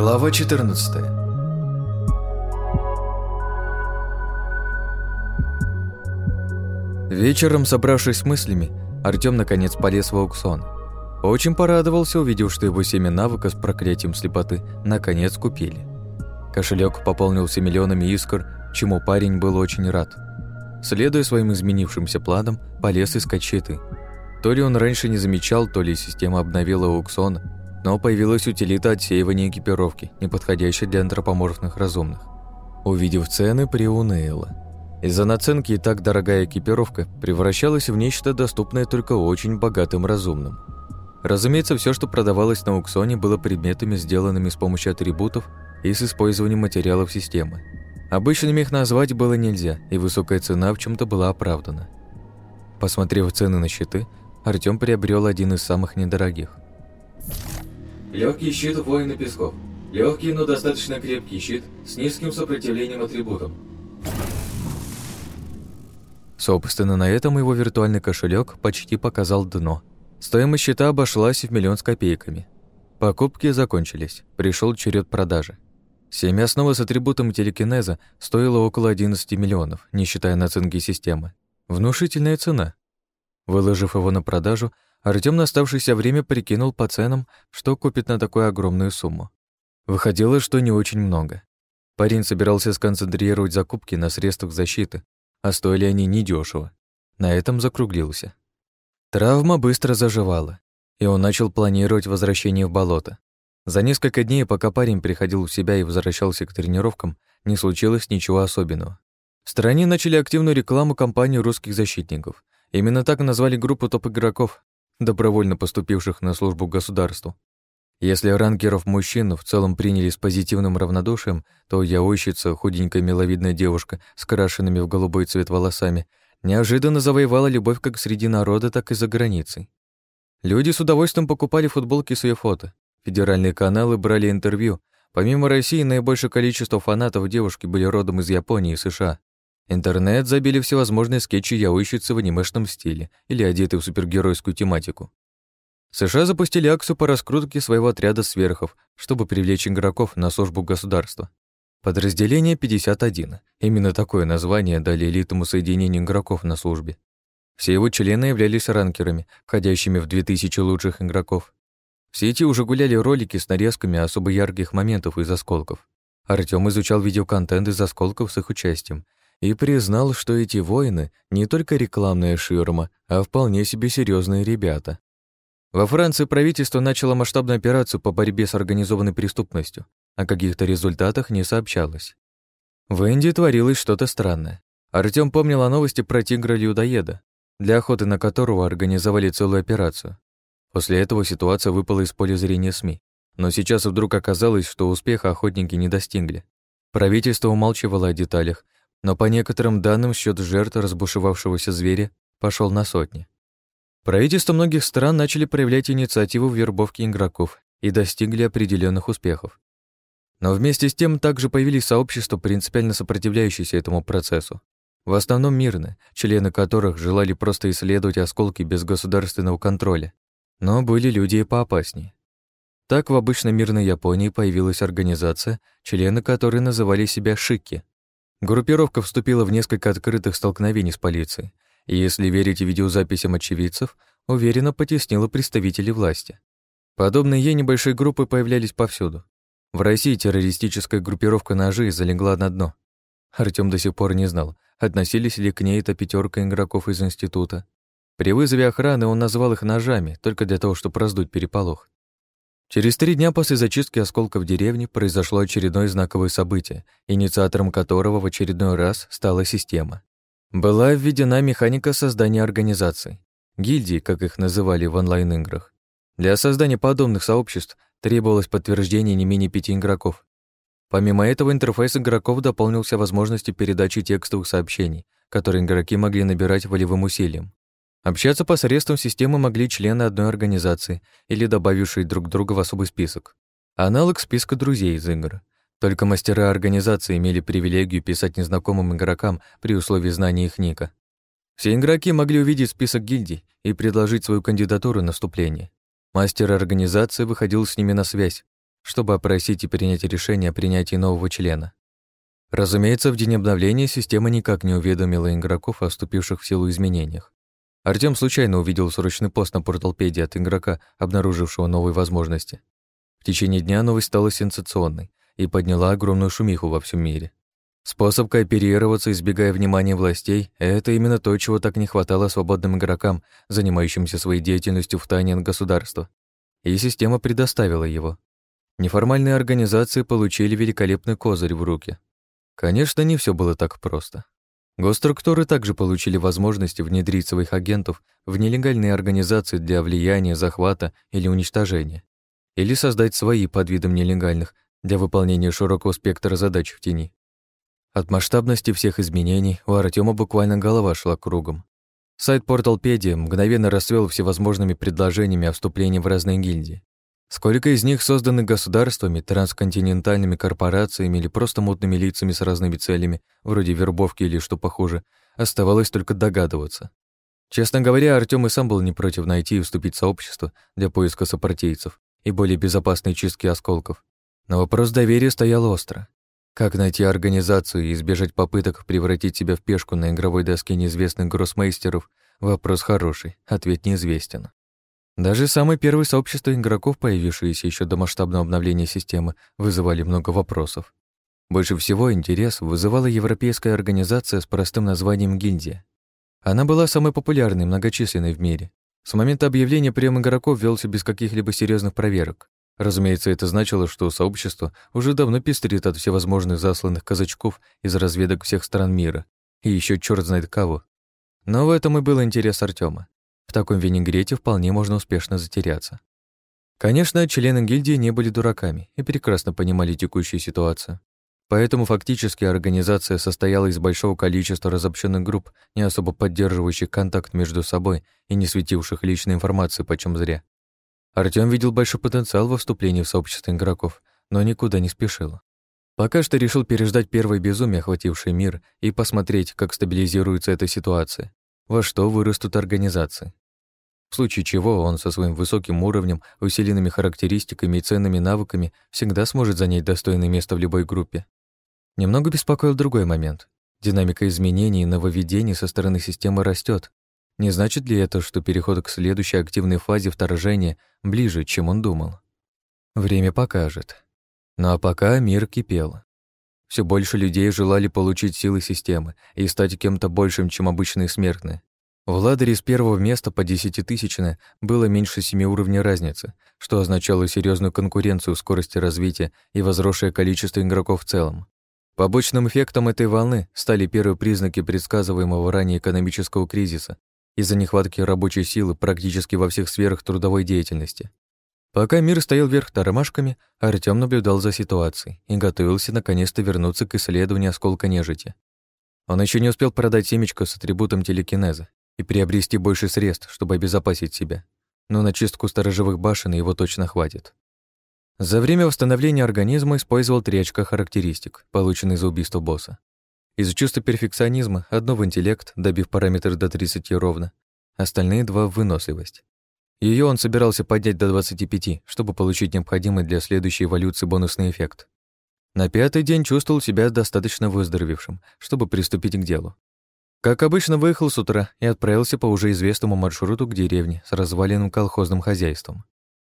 Глава 14 Вечером, собравшись с мыслями, Артём наконец полез в аукцион. Очень порадовался, увидев, что его семя навыка с проклятием слепоты наконец купили. Кошелек пополнился миллионами искр, чему парень был очень рад. Следуя своим изменившимся планам, полез из щиты. То ли он раньше не замечал, то ли система обновила аукцион – но появилась утилита отсеивания экипировки, не подходящей для антропоморфных разумных. Увидев цены, приуныла. Из-за наценки и так дорогая экипировка превращалась в нечто доступное только очень богатым разумным. Разумеется, все, что продавалось на аукционе, было предметами, сделанными с помощью атрибутов и с использованием материалов системы. Обычными их назвать было нельзя, и высокая цена в чем то была оправдана. Посмотрев цены на щиты, Артём приобрел один из самых недорогих – Легкий щит воина песков. Легкий, но достаточно крепкий щит с низким сопротивлением атрибутом. Собственно, на этом его виртуальный кошелек почти показал дно. Стоимость счета обошлась в миллион с копейками. Покупки закончились, пришел черед продажи. Семья снова с атрибутом телекинеза стоила около 11 миллионов, не считая наценки системы. Внушительная цена, Выложив его на продажу, Артём на оставшееся время прикинул по ценам, что купит на такую огромную сумму. Выходило, что не очень много. Парень собирался сконцентрировать закупки на средствах защиты, а стоили они недёшево. На этом закруглился. Травма быстро заживала, и он начал планировать возвращение в болото. За несколько дней, пока парень приходил в себя и возвращался к тренировкам, не случилось ничего особенного. В стране начали активную рекламу компании русских защитников, Именно так назвали группу топ-игроков, добровольно поступивших на службу государству. Если рангеров мужчин в целом приняли с позитивным равнодушием, то яойщица, худенькая миловидная девушка с крашенными в голубой цвет волосами, неожиданно завоевала любовь как среди народа, так и за границей. Люди с удовольствием покупали футболки с ее фото. Федеральные каналы брали интервью. Помимо России, наибольшее количество фанатов девушки были родом из Японии и США. Интернет забили всевозможные скетчи, яущицы в анимешном стиле или одетые в супергеройскую тематику. США запустили акцию по раскрутке своего отряда сверхов, чтобы привлечь игроков на службу государства. Подразделение 51. Именно такое название дали элитному соединению игроков на службе. Все его члены являлись ранкерами, входящими в 2000 лучших игроков. В сети уже гуляли ролики с нарезками особо ярких моментов из осколков. Артём изучал видеоконтент из осколков с их участием – и признал, что эти воины не только рекламная ширма, а вполне себе серьезные ребята. Во Франции правительство начало масштабную операцию по борьбе с организованной преступностью. О каких-то результатах не сообщалось. В Индии творилось что-то странное. Артём помнил о новости про тигра-людоеда, для охоты на которого организовали целую операцию. После этого ситуация выпала из поля зрения СМИ. Но сейчас вдруг оказалось, что успеха охотники не достигли. Правительство умалчивало о деталях, но по некоторым данным счет жертв разбушевавшегося зверя пошел на сотни. Правительства многих стран начали проявлять инициативу в вербовке игроков и достигли определенных успехов. Но вместе с тем также появились сообщества, принципиально сопротивляющиеся этому процессу. В основном мирные, члены которых желали просто исследовать осколки без государственного контроля. Но были люди и поопаснее. Так в обычно мирной Японии появилась организация, члены которой называли себя «шики», Группировка вступила в несколько открытых столкновений с полицией, и, если верить видеозаписям очевидцев, уверенно потеснила представителей власти. Подобные ей небольшие группы появлялись повсюду. В России террористическая группировка ножи залегла на дно. Артём до сих пор не знал, относились ли к ней эта пятерка игроков из института. При вызове охраны он назвал их ножами, только для того, чтобы раздуть переполох. Через три дня после зачистки осколков деревни произошло очередное знаковое событие, инициатором которого в очередной раз стала система. Была введена механика создания организаций, гильдии, как их называли в онлайн-играх. Для создания подобных сообществ требовалось подтверждение не менее пяти игроков. Помимо этого, интерфейс игроков дополнился возможностью передачи текстовых сообщений, которые игроки могли набирать волевым усилием. Общаться посредством системы могли члены одной организации или добавившие друг друга в особый список. Аналог списка друзей из игр. Только мастера организации имели привилегию писать незнакомым игрокам при условии знания их ника. Все игроки могли увидеть список гильдий и предложить свою кандидатуру на вступление. Мастер организации выходил с ними на связь, чтобы опросить и принять решение о принятии нового члена. Разумеется, в день обновления система никак не уведомила игроков о вступивших в силу изменениях. Артем случайно увидел срочный пост на портал Педи от игрока, обнаружившего новые возможности. В течение дня новость стала сенсационной и подняла огромную шумиху во всем мире. Способ кооперироваться, избегая внимания властей, это именно то, чего так не хватало свободным игрокам, занимающимся своей деятельностью в тайне от государства. И система предоставила его. Неформальные организации получили великолепный козырь в руки. Конечно, не все было так просто. Госструктуры также получили возможность внедрить своих агентов в нелегальные организации для влияния, захвата или уничтожения, или создать свои под видом нелегальных для выполнения широкого спектра задач в тени. От масштабности всех изменений у Артема буквально голова шла кругом. Сайт Порталпедия мгновенно расцвел всевозможными предложениями о вступлении в разные гильдии. Сколько из них созданы государствами, трансконтинентальными корпорациями или просто модными лицами с разными целями, вроде вербовки или что похоже, оставалось только догадываться. Честно говоря, Артём и сам был не против найти и вступить в сообщество для поиска сопартийцев и более безопасной чистки осколков. Но вопрос доверия стоял остро. Как найти организацию и избежать попыток превратить себя в пешку на игровой доске неизвестных гроссмейстеров – вопрос хороший, ответ неизвестен. Даже самые первые сообщества игроков, появившиеся еще до масштабного обновления системы, вызывали много вопросов. Больше всего интерес вызывала европейская организация с простым названием «Гильдия». Она была самой популярной и многочисленной в мире. С момента объявления прием игроков велся без каких-либо серьезных проверок. Разумеется, это значило, что сообщество уже давно пестрит от всевозможных засланных казачков из разведок всех стран мира и еще черт знает кого. Но в этом и был интерес Артема. В таком винегрете вполне можно успешно затеряться. Конечно, члены гильдии не были дураками и прекрасно понимали текущую ситуацию. Поэтому фактически организация состояла из большого количества разобщенных групп, не особо поддерживающих контакт между собой и не светивших личной информации почем зря. Артём видел большой потенциал во вступлении в сообщество игроков, но никуда не спешил. Пока что решил переждать первое безумие, охватившее мир, и посмотреть, как стабилизируется эта ситуация, во что вырастут организации в случае чего он со своим высоким уровнем, усиленными характеристиками и ценными навыками всегда сможет занять достойное место в любой группе. Немного беспокоил другой момент. Динамика изменений и нововведений со стороны системы растет. Не значит ли это, что переход к следующей активной фазе вторжения ближе, чем он думал? Время покажет. Ну а пока мир кипел. Все больше людей желали получить силы системы и стать кем-то большим, чем обычные смертные. У ладере с первого места по десятитысячное было меньше семи уровней разницы, что означало серьезную конкуренцию скорости развития и возросшее количество игроков в целом. Побочным эффектом этой волны стали первые признаки предсказываемого ранее экономического кризиса из-за нехватки рабочей силы практически во всех сферах трудовой деятельности. Пока мир стоял вверх тормашками, Артём наблюдал за ситуацией и готовился наконец-то вернуться к исследованию осколка нежити. Он еще не успел продать семечко с атрибутом телекинеза, и приобрести больше средств, чтобы обезопасить себя. Но на чистку сторожевых башен его точно хватит. За время восстановления организма использовал три очка характеристик, полученные за убийство босса. Из чувства перфекционизма одно в интеллект, добив параметр до 30 ровно, остальные два в выносливость. Ее он собирался поднять до 25, чтобы получить необходимый для следующей эволюции бонусный эффект. На пятый день чувствовал себя достаточно выздоровевшим, чтобы приступить к делу. Как обычно, выехал с утра и отправился по уже известному маршруту к деревне с разваленным колхозным хозяйством.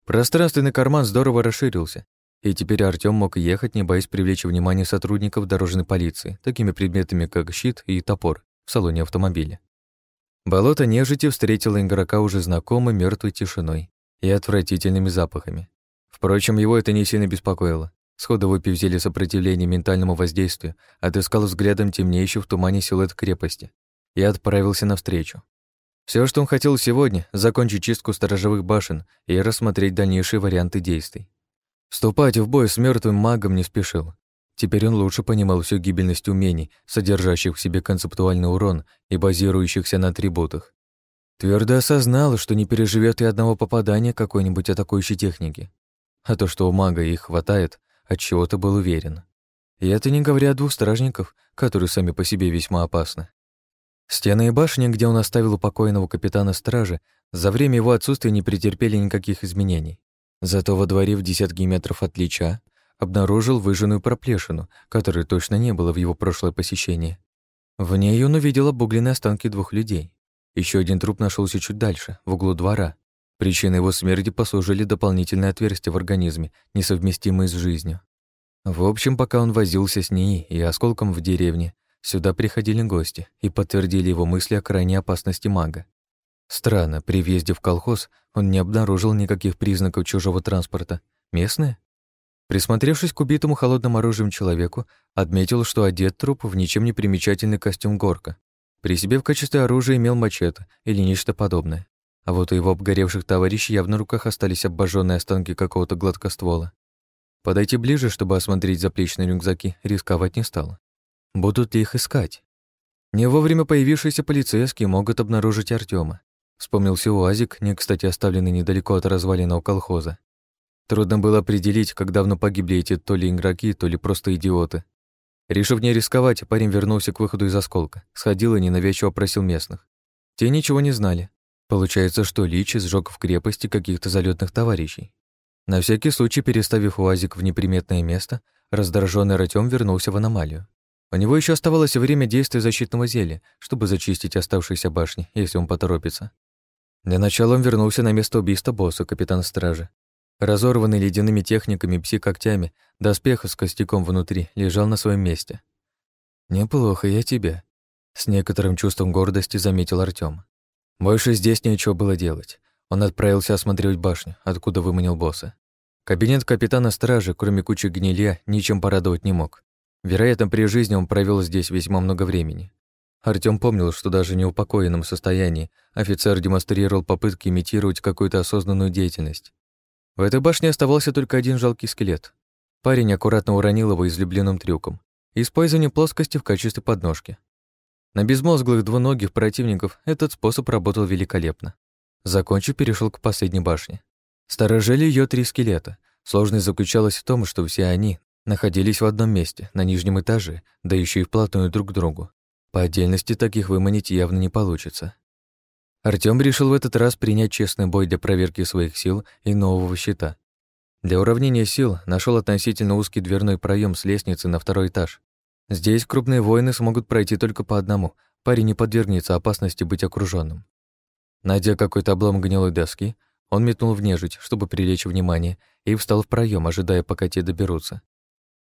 Пространственный карман здорово расширился, и теперь Артём мог ехать, не боясь привлечь внимание сотрудников дорожной полиции, такими предметами, как щит и топор в салоне автомобиля. Болото нежити встретило игрока уже знакомой мертвой тишиной и отвратительными запахами. Впрочем, его это не сильно беспокоило. Схода выпив сопротивление ментальному воздействию, отыскал взглядом темнеющую в тумане силуэт крепости и отправился навстречу. Все, что он хотел сегодня, закончить чистку сторожевых башен и рассмотреть дальнейшие варианты действий. Вступать в бой с мертвым магом не спешил. Теперь он лучше понимал всю гибельность умений, содержащих в себе концептуальный урон и базирующихся на атрибутах. Твердо осознал, что не переживет и одного попадания какой-нибудь атакующей техники. А то, что у мага их хватает, от чего-то был уверен. И это не говоря о двух стражников, которые сами по себе весьма опасны. Стены и башни, где он оставил упокоенного капитана стражи, за время его отсутствия не претерпели никаких изменений. Зато во дворе в десятки метров от Лича обнаружил выжженную проплешину, которой точно не было в его прошлое посещение. В ней он увидел обугленные останки двух людей. Еще один труп нашелся чуть дальше, в углу двора, Причиной его смерти послужили дополнительные отверстия в организме, несовместимые с жизнью. В общем, пока он возился с ней и осколком в деревне, сюда приходили гости и подтвердили его мысли о крайней опасности мага. Странно, при въезде в колхоз он не обнаружил никаких признаков чужого транспорта. Местные? Присмотревшись к убитому холодным оружием человеку, отметил, что одет труп в ничем не примечательный костюм горка. При себе в качестве оружия имел мачете или нечто подобное а вот у его обгоревших товарищей явно на руках остались обожженные останки какого-то гладкоствола. Подойти ближе, чтобы осмотреть заплечные рюкзаки, рисковать не стало. Будут ли их искать? Не вовремя появившиеся полицейские могут обнаружить Артема. Вспомнился УАЗик, не кстати оставленный недалеко от развалина у колхоза. Трудно было определить, как давно погибли эти то ли игроки, то ли просто идиоты. Решив не рисковать, парень вернулся к выходу из осколка, сходил и ненавязчиво опросил местных. Те ничего не знали, Получается, что Лич сжег в крепости каких-то залетных товарищей. На всякий случай, переставив УАЗик в неприметное место, раздраженный Артём вернулся в аномалию. У него еще оставалось время действия защитного зелья, чтобы зачистить оставшиеся башни, если он поторопится. Для начала он вернулся на место убийства босса, капитан стражи. Разорванный ледяными техниками, пси-когтями, доспех с костяком внутри лежал на своем месте. «Неплохо я тебя», — с некоторым чувством гордости заметил Артём. Больше здесь нечего было делать. Он отправился осмотреть башню, откуда выманил босса. Кабинет капитана стражи, кроме кучи гнилья, ничем порадовать не мог. Вероятно, при жизни он провел здесь весьма много времени. Артём помнил, что даже в неупокоенном состоянии офицер демонстрировал попытки имитировать какую-то осознанную деятельность. В этой башне оставался только один жалкий скелет. Парень аккуратно уронил его излюбленным трюком, использованием плоскости в качестве подножки. На безмозглых двуногих противников этот способ работал великолепно. Закончив, перешел к последней башне. Сторожили ее три скелета. Сложность заключалась в том, что все они находились в одном месте, на нижнем этаже, да еще и вплотную друг к другу. По отдельности таких выманить явно не получится. Артём решил в этот раз принять честный бой для проверки своих сил и нового щита. Для уравнения сил нашел относительно узкий дверной проем с лестницы на второй этаж. Здесь крупные воины смогут пройти только по одному. Парень не подвергнется опасности быть окруженным. Найдя какой-то облом гнилой доски, он метнул в нежить, чтобы привлечь внимание, и встал в проем, ожидая, пока те доберутся.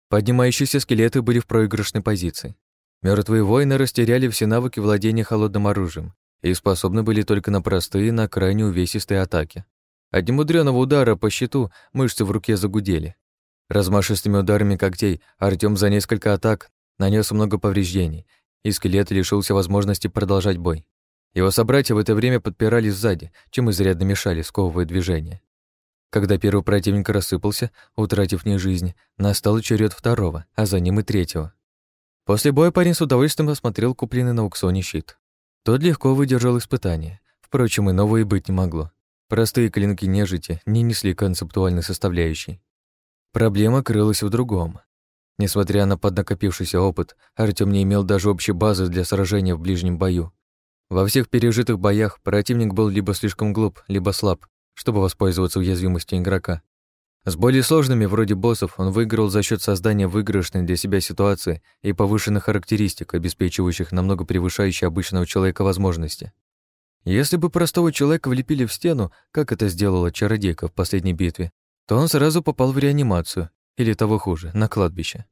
Поднимающиеся скелеты были в проигрышной позиции. Мертвые воины растеряли все навыки владения холодным оружием и способны были только на простые, на крайне увесистые атаки. От немудрёного удара по щиту мышцы в руке загудели. Размашистыми ударами когтей Артём за несколько атак нанес много повреждений, и скелет лишился возможности продолжать бой. Его собратья в это время подпирали сзади, чем изрядно мешали, сковывая движение. Когда первый противник рассыпался, утратив не жизнь, настал черед второго, а за ним и третьего. После боя парень с удовольствием осмотрел купленный на аукционе щит. Тот легко выдержал испытание, впрочем, и и быть не могло. Простые клинки нежити не несли концептуальной составляющей. Проблема крылась в другом. Несмотря на поднакопившийся опыт, Артём не имел даже общей базы для сражения в ближнем бою. Во всех пережитых боях противник был либо слишком глуп, либо слаб, чтобы воспользоваться уязвимостью игрока. С более сложными, вроде боссов, он выиграл за счет создания выигрышной для себя ситуации и повышенных характеристик, обеспечивающих намного превышающие обычного человека возможности. Если бы простого человека влепили в стену, как это сделала чародейка в последней битве, то он сразу попал в реанимацию или того хуже, на кладбище.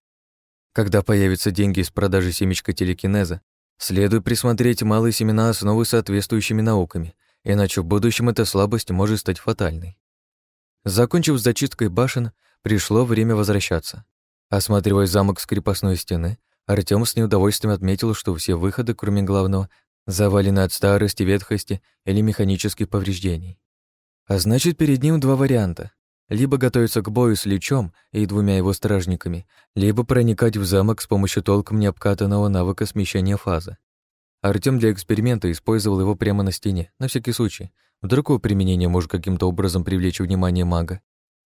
Когда появятся деньги из продажи семечка телекинеза, следует присмотреть малые семена основы соответствующими науками, иначе в будущем эта слабость может стать фатальной. Закончив с зачисткой башен, пришло время возвращаться. Осматривая замок с крепостной стены, Артём с неудовольствием отметил, что все выходы, кроме главного, завалены от старости, ветхости или механических повреждений. А значит, перед ним два варианта либо готовиться к бою с Личом и двумя его стражниками, либо проникать в замок с помощью толком необкатанного навыка смещения фазы. Артём для эксперимента использовал его прямо на стене, на всякий случай. Вдруг его применение может каким-то образом привлечь внимание мага.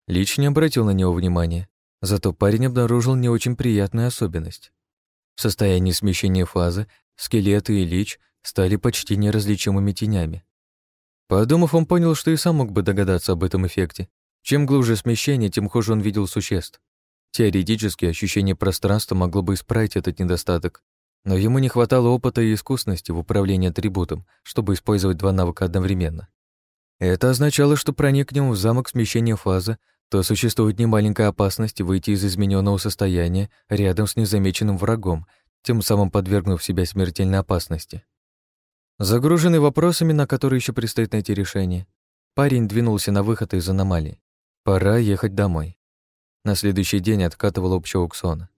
Лич не обратил на него внимания, зато парень обнаружил не очень приятную особенность. В состоянии смещения фазы скелеты и лич стали почти неразличимыми тенями. Подумав, он понял, что и сам мог бы догадаться об этом эффекте, чем глубже смещение, тем хуже он видел существ. Теоретически, ощущение пространства могло бы исправить этот недостаток, но ему не хватало опыта и искусности в управлении атрибутом, чтобы использовать два навыка одновременно. Это означало, что проникнем в замок смещения фазы, то существует немаленькая опасность выйти из измененного состояния рядом с незамеченным врагом, тем самым подвергнув себя смертельной опасности. Загруженный вопросами, на которые еще предстоит найти решение, парень двинулся на выход из аномалии. Пора ехать домой. На следующий день откатывал общего ксона.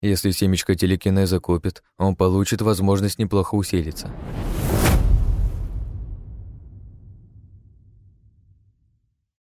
Если семечка телекинеза купит, он получит возможность неплохо усилиться.